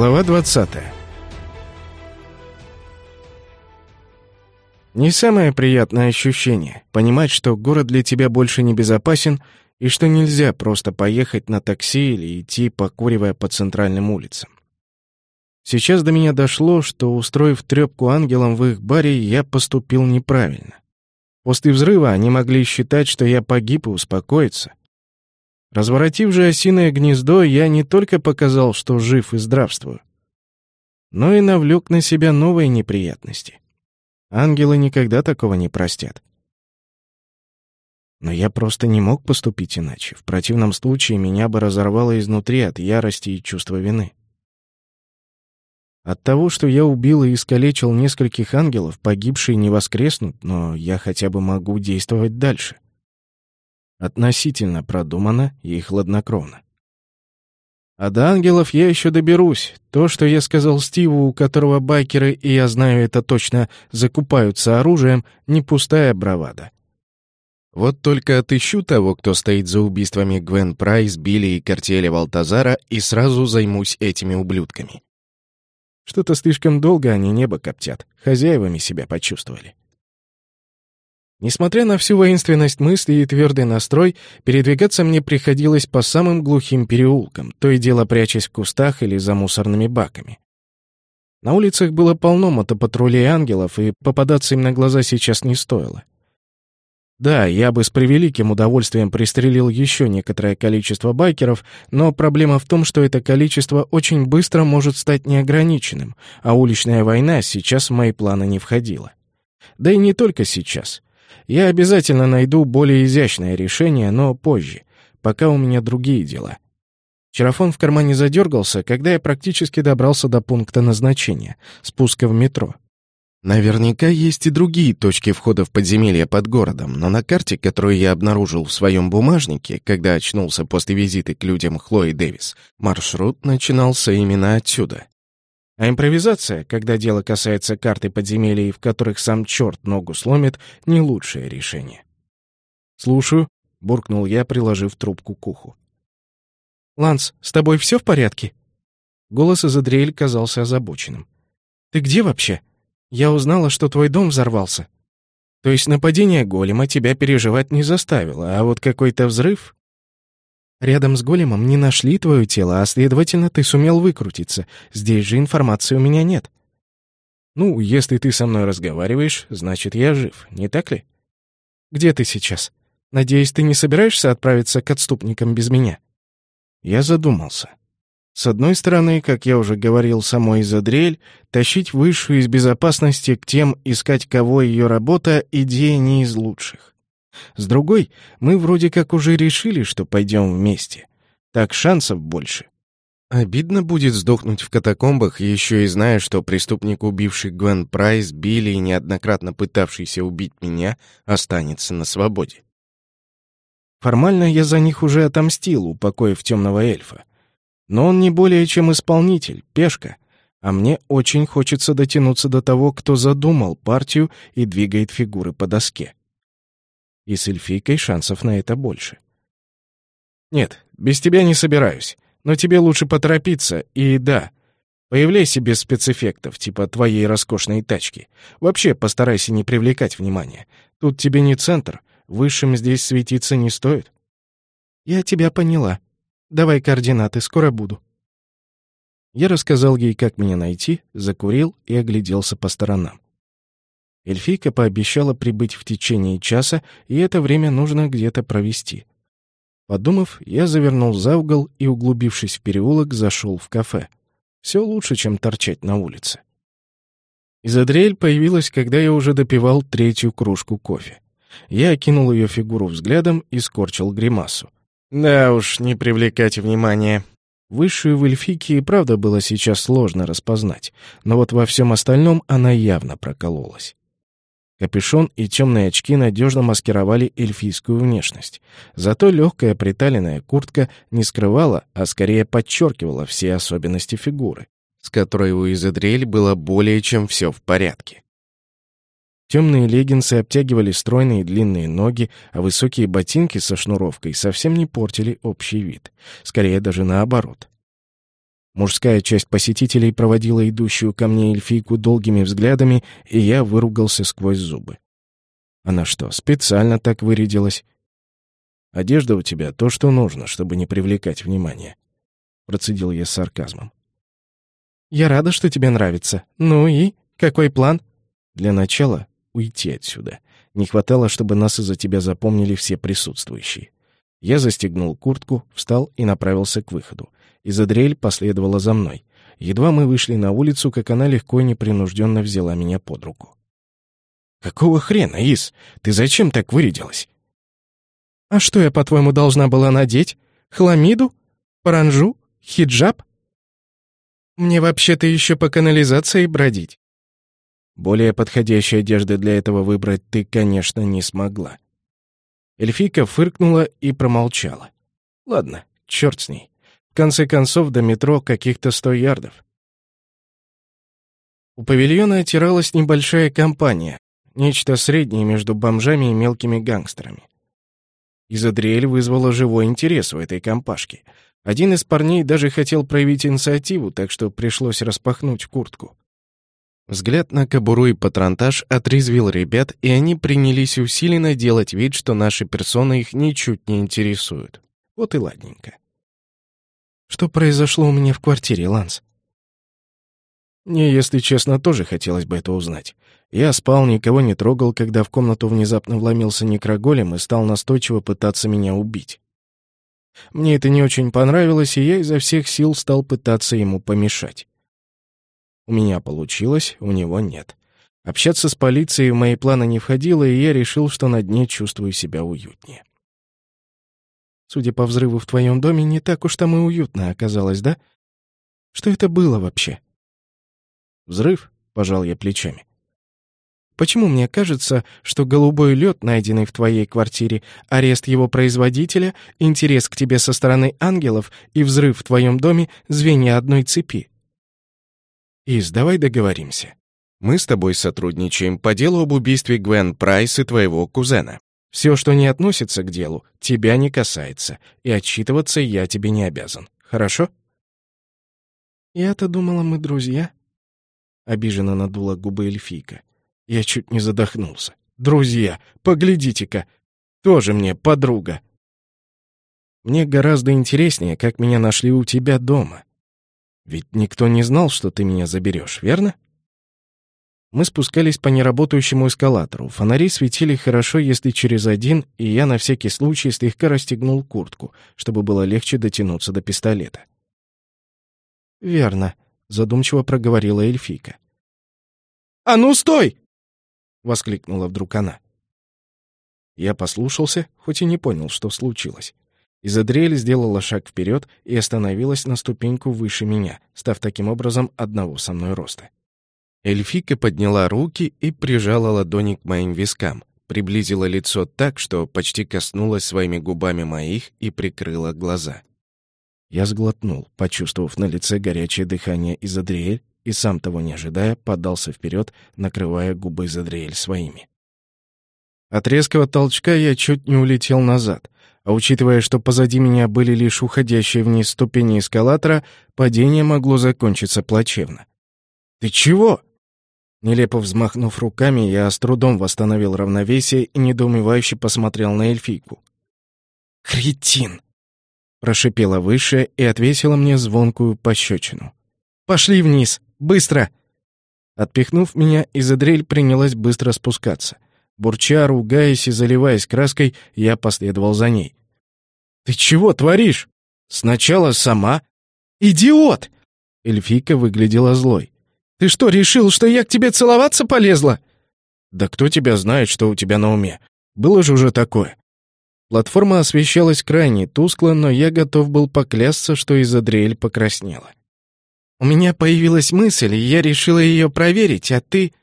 Глава 20 Не самое приятное ощущение — понимать, что город для тебя больше не безопасен и что нельзя просто поехать на такси или идти, покуривая по центральным улицам. Сейчас до меня дошло, что, устроив трёпку ангелам в их баре, я поступил неправильно. После взрыва они могли считать, что я погиб и успокоиться. Разворотив же осиное гнездо, я не только показал, что жив и здравствую, но и навлек на себя новые неприятности. Ангелы никогда такого не простят. Но я просто не мог поступить иначе. В противном случае меня бы разорвало изнутри от ярости и чувства вины. От того, что я убил и искалечил нескольких ангелов, погибшие не воскреснут, но я хотя бы могу действовать дальше. Относительно продуманно и хладнокровно. А до ангелов я еще доберусь. То, что я сказал Стиву, у которого байкеры, и я знаю это точно, закупаются оружием, не пустая бравада. Вот только отыщу того, кто стоит за убийствами Гвен Прайс, Билли и картеля Валтазара, и сразу займусь этими ублюдками. Что-то слишком долго они небо коптят, хозяевами себя почувствовали. Несмотря на всю воинственность мысли и твердый настрой, передвигаться мне приходилось по самым глухим переулкам, то и дело прячась в кустах или за мусорными баками. На улицах было полно мотопатрулей ангелов, и попадаться им на глаза сейчас не стоило. Да, я бы с превеликим удовольствием пристрелил еще некоторое количество байкеров, но проблема в том, что это количество очень быстро может стать неограниченным, а уличная война сейчас в мои планы не входила. Да и не только сейчас — я обязательно найду более изящное решение, но позже, пока у меня другие дела. Чарафон в кармане задергался, когда я практически добрался до пункта назначения — спуска в метро. Наверняка есть и другие точки входа в подземелье под городом, но на карте, которую я обнаружил в своем бумажнике, когда очнулся после визиты к людям Хлои Дэвис, маршрут начинался именно отсюда. А импровизация, когда дело касается карты подземелий, в которых сам черт ногу сломит, не лучшее решение. «Слушаю», — буркнул я, приложив трубку к уху. «Ланс, с тобой все в порядке?» Голос Изадриэль казался озабоченным. «Ты где вообще? Я узнала, что твой дом взорвался. То есть нападение голема тебя переживать не заставило, а вот какой-то взрыв...» Рядом с големом не нашли твое тело, а, следовательно, ты сумел выкрутиться. Здесь же информации у меня нет. Ну, если ты со мной разговариваешь, значит, я жив, не так ли? Где ты сейчас? Надеюсь, ты не собираешься отправиться к отступникам без меня? Я задумался. С одной стороны, как я уже говорил самой Изадрель, тащить высшую из безопасности к тем, искать кого ее работа, идея не из лучших. С другой, мы вроде как уже решили, что пойдем вместе. Так шансов больше. Обидно будет сдохнуть в катакомбах, еще и зная, что преступник, убивший Гвен Прайс, Билли и неоднократно пытавшийся убить меня, останется на свободе. Формально я за них уже отомстил, упокоив темного эльфа. Но он не более чем исполнитель, пешка, а мне очень хочется дотянуться до того, кто задумал партию и двигает фигуры по доске и с эльфийкой шансов на это больше. «Нет, без тебя не собираюсь, но тебе лучше поторопиться, и да, появляйся без спецэффектов, типа твоей роскошной тачки. Вообще постарайся не привлекать внимания. Тут тебе не центр, высшим здесь светиться не стоит». «Я тебя поняла. Давай координаты, скоро буду». Я рассказал ей, как меня найти, закурил и огляделся по сторонам. Эльфийка пообещала прибыть в течение часа, и это время нужно где-то провести. Подумав, я завернул за угол и, углубившись в переулок, зашел в кафе. Все лучше, чем торчать на улице. Изадриэль появилась, когда я уже допивал третью кружку кофе. Я окинул ее фигуру взглядом и скорчил гримасу. Да уж, не привлекать внимания. Высшую в эльфике и правда было сейчас сложно распознать, но вот во всем остальном она явно прокололась. Капюшон и темные очки надежно маскировали эльфийскую внешность. Зато легкая приталенная куртка не скрывала, а скорее подчеркивала все особенности фигуры, с которой у Изедриэль было более чем все в порядке. Темные леггинсы обтягивали стройные длинные ноги, а высокие ботинки со шнуровкой совсем не портили общий вид. Скорее даже наоборот. Мужская часть посетителей проводила идущую ко мне эльфийку долгими взглядами, и я выругался сквозь зубы. Она что, специально так вырядилась? Одежда у тебя то, что нужно, чтобы не привлекать внимания. Процедил я с сарказмом. Я рада, что тебе нравится. Ну и? Какой план? Для начала уйти отсюда. Не хватало, чтобы нас из-за тебя запомнили все присутствующие. Я застегнул куртку, встал и направился к выходу. Изадрель последовала за мной. Едва мы вышли на улицу, как она легко и непринужденно взяла меня под руку. «Какого хрена, Ис? Ты зачем так вырядилась?» «А что я, по-твоему, должна была надеть? Хламиду? Паранжу? Хиджаб? Мне вообще-то еще по канализации бродить». Более подходящей одежды для этого выбрать ты, конечно, не смогла. Эльфийка фыркнула и промолчала. Ладно, черт с ней. В конце концов, до метро каких-то сто ярдов. У павильона отиралась небольшая компания, нечто среднее между бомжами и мелкими гангстерами. Изадриэль вызвала живой интерес у этой компашки. Один из парней даже хотел проявить инициативу, так что пришлось распахнуть куртку. Взгляд на кобуру и патронтаж отрезвил ребят, и они принялись усиленно делать вид, что наши персоны их ничуть не интересуют. Вот и ладненько. Что произошло у меня в квартире, Ланс? Мне, если честно, тоже хотелось бы это узнать. Я спал, никого не трогал, когда в комнату внезапно вломился некроголем и стал настойчиво пытаться меня убить. Мне это не очень понравилось, и я изо всех сил стал пытаться ему помешать. У меня получилось, у него нет. Общаться с полицией в мои планы не входило, и я решил, что на дне чувствую себя уютнее. Судя по взрыву в твоем доме, не так уж там и уютно оказалось, да? Что это было вообще? Взрыв, пожал я плечами. Почему мне кажется, что голубой лед, найденный в твоей квартире, арест его производителя, интерес к тебе со стороны ангелов и взрыв в твоем доме — звенья одной цепи? Ис, давай договоримся. Мы с тобой сотрудничаем по делу об убийстве Гвен Прайс и твоего кузена. Все, что не относится к делу, тебя не касается, и отчитываться я тебе не обязан. Хорошо? Я-то думала, мы друзья. Обиженно надула губы эльфийка. Я чуть не задохнулся. Друзья, поглядите-ка, тоже мне подруга. Мне гораздо интереснее, как меня нашли у тебя дома. Ведь никто не знал, что ты меня заберешь, верно? Мы спускались по неработающему эскалатору. Фонари светили хорошо, если через один, и я на всякий случай слегка расстегнул куртку, чтобы было легче дотянуться до пистолета. «Верно», — задумчиво проговорила эльфийка. «А ну, стой!» — воскликнула вдруг она. Я послушался, хоть и не понял, что случилось. Изадриэль сделала шаг вперед и остановилась на ступеньку выше меня, став таким образом одного со мной роста. Эльфика подняла руки и прижала ладони к моим вискам, приблизила лицо так, что почти коснулась своими губами моих и прикрыла глаза. Я сглотнул, почувствовав на лице горячее дыхание Изадриэль, и сам того не ожидая, подался вперед, накрывая губы Изадриэль своими. От резкого толчка я чуть не улетел назад — а учитывая, что позади меня были лишь уходящие вниз ступени эскалатора, падение могло закончиться плачевно. «Ты чего?» Нелепо взмахнув руками, я с трудом восстановил равновесие и недоумевающе посмотрел на эльфийку. «Кретин!» — прошипела выше и отвесила мне звонкую пощечину. «Пошли вниз! Быстро!» Отпихнув меня, Изадрель принялась быстро спускаться — Бурча, ругаясь и заливаясь краской, я последовал за ней. «Ты чего творишь? Сначала сама...» «Идиот!» Эльфийка выглядела злой. «Ты что, решил, что я к тебе целоваться полезла?» «Да кто тебя знает, что у тебя на уме? Было же уже такое». Платформа освещалась крайне тускло, но я готов был поклясться, что Изадриэль покраснела. «У меня появилась мысль, и я решила ее проверить, а ты...»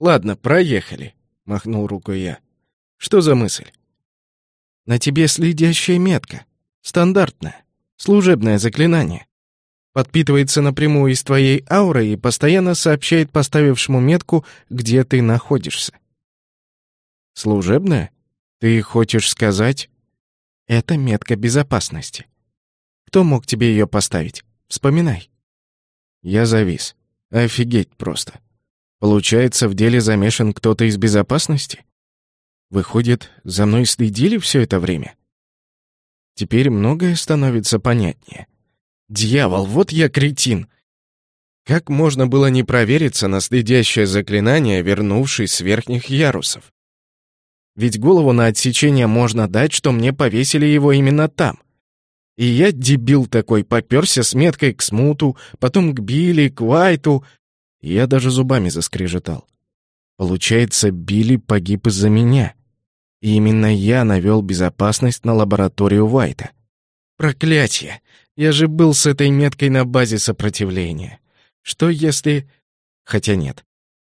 «Ладно, проехали. — махнул рукой я. «Что за мысль?» «На тебе следящая метка. Стандартная. Служебное заклинание. Подпитывается напрямую из твоей ауры и постоянно сообщает поставившему метку, где ты находишься». «Служебная? Ты хочешь сказать?» «Это метка безопасности. Кто мог тебе ее поставить? Вспоминай». Я завис. Офигеть просто. Получается, в деле замешан кто-то из безопасности? Выходит, за мной следили все это время? Теперь многое становится понятнее. Дьявол, вот я кретин! Как можно было не провериться на следящее заклинание, вернувшись с верхних ярусов? Ведь голову на отсечение можно дать, что мне повесили его именно там. И я, дебил такой, попёрся с меткой к Смуту, потом к Билли, к Уайту. Я даже зубами заскрежетал. Получается, Билли погиб из-за меня. И именно я навёл безопасность на лабораторию Уайта. Проклятье! Я же был с этой меткой на базе сопротивления. Что если... Хотя нет.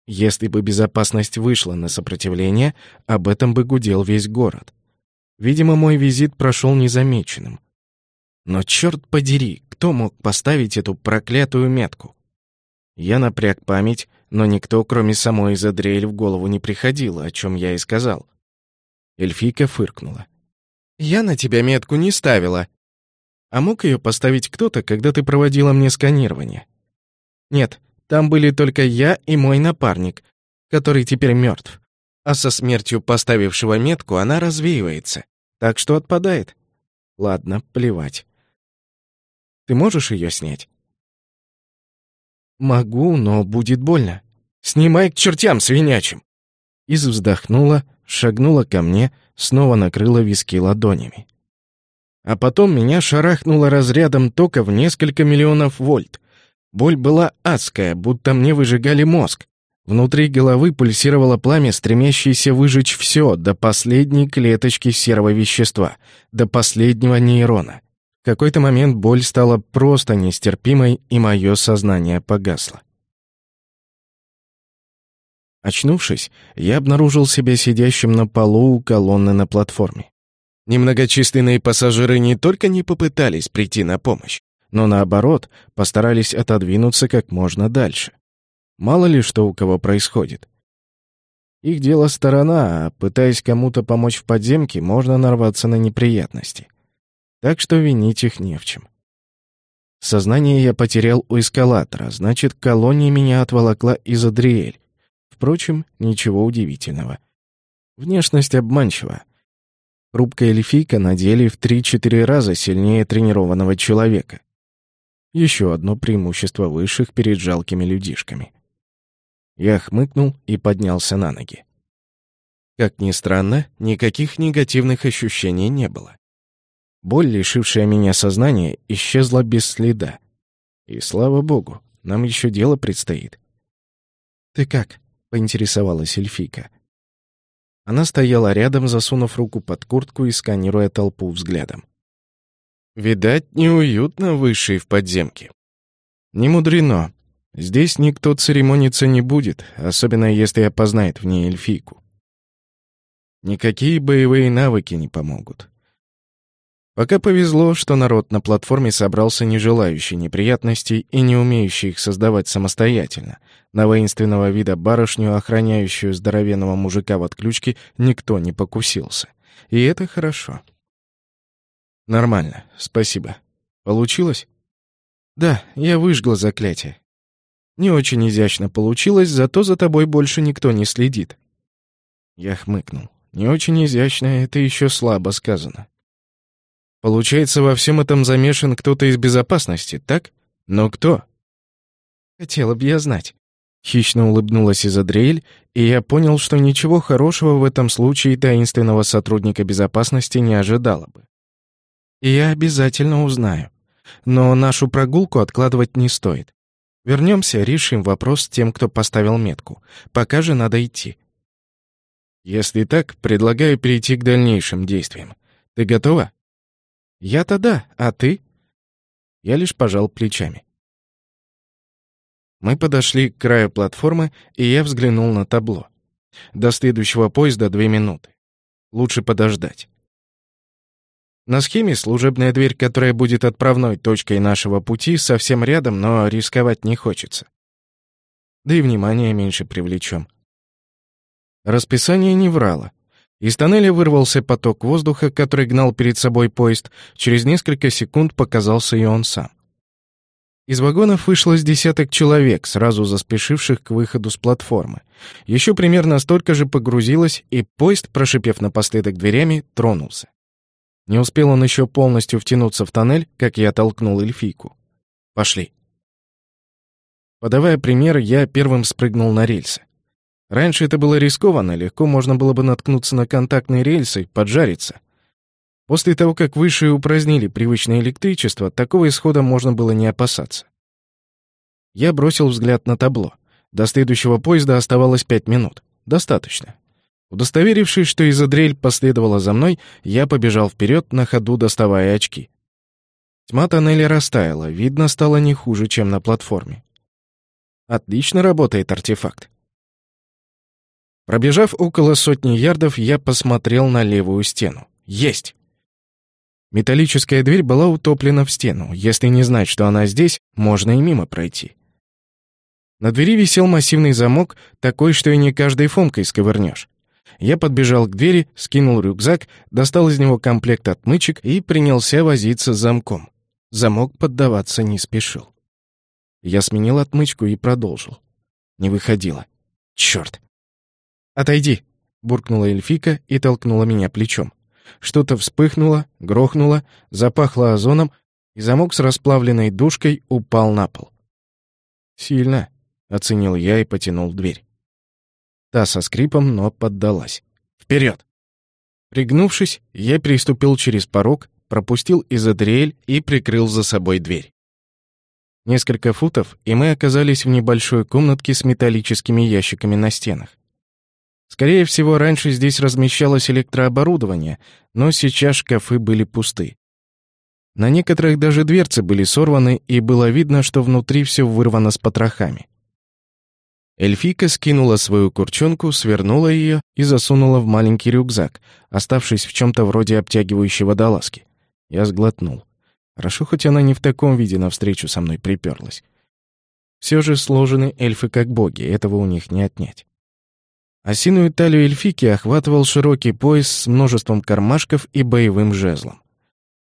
Если бы безопасность вышла на сопротивление, об этом бы гудел весь город. Видимо, мой визит прошел незамеченным. Но черт подери, кто мог поставить эту проклятую метку? Я напряг память, но никто, кроме самой Изадриэль, в голову не приходило, о чем я и сказал. Эльфийка фыркнула. «Я на тебя метку не ставила. А мог ее поставить кто-то, когда ты проводила мне сканирование?» Нет, там были только я и мой напарник, который теперь мертв. А со смертью поставившего метку она развеивается, так что отпадает. Ладно, плевать. Ты можешь ее снять? Могу, но будет больно. Снимай к чертям свинячим. Из вздохнула, шагнула ко мне, снова накрыла виски ладонями. А потом меня шарахнуло разрядом тока в несколько миллионов вольт. Боль была адская, будто мне выжигали мозг. Внутри головы пульсировало пламя, стремящееся выжечь все до последней клеточки серого вещества, до последнего нейрона. В какой-то момент боль стала просто нестерпимой, и мое сознание погасло. Очнувшись, я обнаружил себя сидящим на полу у колонны на платформе. Немногочисленные пассажиры не только не попытались прийти на помощь, но наоборот, постарались отодвинуться как можно дальше. Мало ли что у кого происходит. Их дело сторона, а пытаясь кому-то помочь в подземке, можно нарваться на неприятности. Так что винить их не в чем. Сознание я потерял у эскалатора, значит, колония меня отволокла из Адриэль. Впрочем, ничего удивительного. Внешность обманчива. Хрупкая эльфийка на деле в 3-4 раза сильнее тренированного человека. Еще одно преимущество высших перед жалкими людишками. Я хмыкнул и поднялся на ноги. Как ни странно, никаких негативных ощущений не было. Боль, лишившая меня сознания, исчезла без следа. И слава богу, нам еще дело предстоит. «Ты как?» — поинтересовалась эльфийка. Она стояла рядом, засунув руку под куртку и сканируя толпу взглядом. Видать, неуютно высшей в подземке. Не мудрено. Здесь никто церемониться не будет, особенно если опознает в ней эльфийку. Никакие боевые навыки не помогут. Пока повезло, что народ на платформе собрался не желающий неприятностей и не умеющий их создавать самостоятельно. На воинственного вида барышню, охраняющую здоровенного мужика в отключке, никто не покусился. И это хорошо. Нормально, спасибо. Получилось? Да, я выжгла заклятие. Не очень изящно получилось, зато за тобой больше никто не следит. Я хмыкнул. Не очень изящно, это еще слабо сказано. Получается, во всем этом замешан кто-то из безопасности, так? Но кто? Хотела бы я знать. Хищно улыбнулась Изадриэль, и я понял, что ничего хорошего в этом случае таинственного сотрудника безопасности не ожидала бы. Я обязательно узнаю. Но нашу прогулку откладывать не стоит. Вернемся, решим вопрос с тем, кто поставил метку. Пока же надо идти. Если так, предлагаю перейти к дальнейшим действиям. Ты готова? Я-то да, а ты? Я лишь пожал плечами. Мы подошли к краю платформы, и я взглянул на табло. До следующего поезда две минуты. Лучше подождать. На схеме служебная дверь, которая будет отправной точкой нашего пути, совсем рядом, но рисковать не хочется. Да и внимание меньше привлечем. Расписание не врало. Из тоннеля вырвался поток воздуха, который гнал перед собой поезд. Через несколько секунд показался и он сам. Из вагонов вышло с десяток человек, сразу заспешивших к выходу с платформы. Еще примерно столько же погрузилось, и поезд, прошипев напоследок дверями, тронулся. Не успел он еще полностью втянуться в тоннель, как я толкнул эльфийку. «Пошли». Подавая пример, я первым спрыгнул на рельсы. Раньше это было рискованно, легко можно было бы наткнуться на контактные рельсы, поджариться. После того, как высшие упразднили привычное электричество, такого исхода можно было не опасаться. Я бросил взгляд на табло. До следующего поезда оставалось пять минут. Достаточно. Удостоверившись, что Изадрель последовала за мной, я побежал вперед, на ходу доставая очки. Тьма тоннеля растаяла, видно стало не хуже, чем на платформе. Отлично работает артефакт. Пробежав около сотни ярдов, я посмотрел на левую стену. Есть! Металлическая дверь была утоплена в стену. Если не знать, что она здесь, можно и мимо пройти. На двери висел массивный замок, такой, что и не каждой фомкой сковырнешь. Я подбежал к двери, скинул рюкзак, достал из него комплект отмычек и принялся возиться с замком. Замок поддаваться не спешил. Я сменил отмычку и продолжил. Не выходило. Черт! «Отойди!» — буркнула эльфика и толкнула меня плечом. Что-то вспыхнуло, грохнуло, запахло озоном, и замок с расплавленной душкой упал на пол. «Сильно», — оценил я и потянул дверь. Та со скрипом, но поддалась. «Вперед!» Пригнувшись, я переступил через порог, пропустил изодриэль и прикрыл за собой дверь. Несколько футов, и мы оказались в небольшой комнатке с металлическими ящиками на стенах. Скорее всего, раньше здесь размещалось электрооборудование, но сейчас шкафы были пусты. На некоторых даже дверцы были сорваны, и было видно, что внутри все вырвано с потрохами. Эльфика скинула свою курчонку, свернула ее и засунула в маленький рюкзак, оставшись в чем-то вроде обтягивающей водолазки. Я сглотнул. Хорошо, хоть она не в таком виде навстречу со мной приперлась. Все же сложены эльфы как боги, этого у них не отнять. Осиную талию эльфики охватывал широкий пояс с множеством кармашков и боевым жезлом.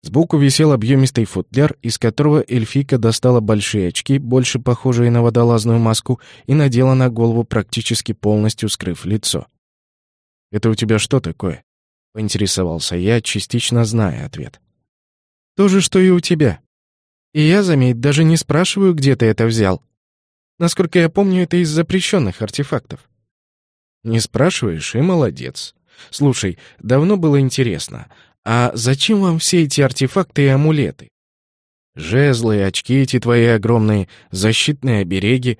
Сбоку висел объемистый футляр, из которого эльфика достала большие очки, больше похожие на водолазную маску, и надела на голову, практически полностью скрыв лицо. «Это у тебя что такое?» — поинтересовался я, частично зная ответ. «То же, что и у тебя. И я, заметь, даже не спрашиваю, где ты это взял. Насколько я помню, это из запрещенных артефактов. Не спрашиваешь, и молодец. Слушай, давно было интересно, а зачем вам все эти артефакты и амулеты? Жезлы, очки эти твои огромные, защитные обереги.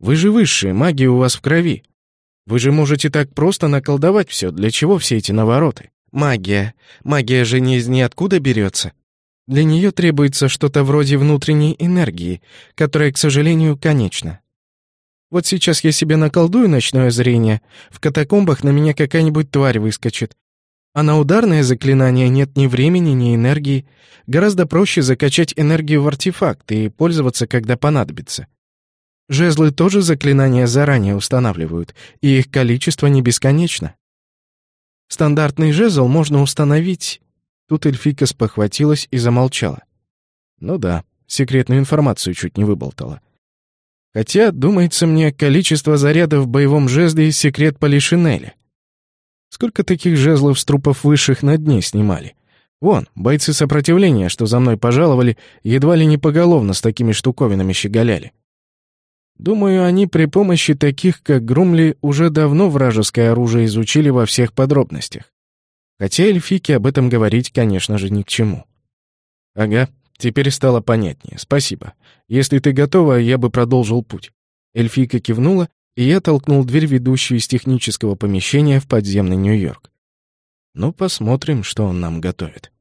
Вы же высшие, магия у вас в крови. Вы же можете так просто наколдовать все. Для чего все эти навороты? Магия. Магия же не из ниоткуда берется. Для нее требуется что-то вроде внутренней энергии, которая, к сожалению, конечна. Вот сейчас я себе наколдую ночное зрение, в катакомбах на меня какая-нибудь тварь выскочит. А на ударное заклинание нет ни времени, ни энергии. Гораздо проще закачать энергию в артефакт и пользоваться, когда понадобится. Жезлы тоже заклинания заранее устанавливают, и их количество не бесконечно. Стандартный жезл можно установить... Тут эльфика спохватилась и замолчала. Ну да, секретную информацию чуть не выболтала. Хотя, думается мне, количество зарядов в боевом жезле — секрет Полишинеля. Сколько таких жезлов с трупов высших на дне снимали? Вон, бойцы сопротивления, что за мной пожаловали, едва ли не поголовно с такими штуковинами щеголяли. Думаю, они при помощи таких, как Грумли, уже давно вражеское оружие изучили во всех подробностях. Хотя эльфики об этом говорить, конечно же, ни к чему. Ага, Теперь стало понятнее. Спасибо. Если ты готова, я бы продолжил путь. Эльфийка кивнула, и я толкнул дверь, ведущую из технического помещения в подземный Нью-Йорк. Ну, посмотрим, что он нам готовит.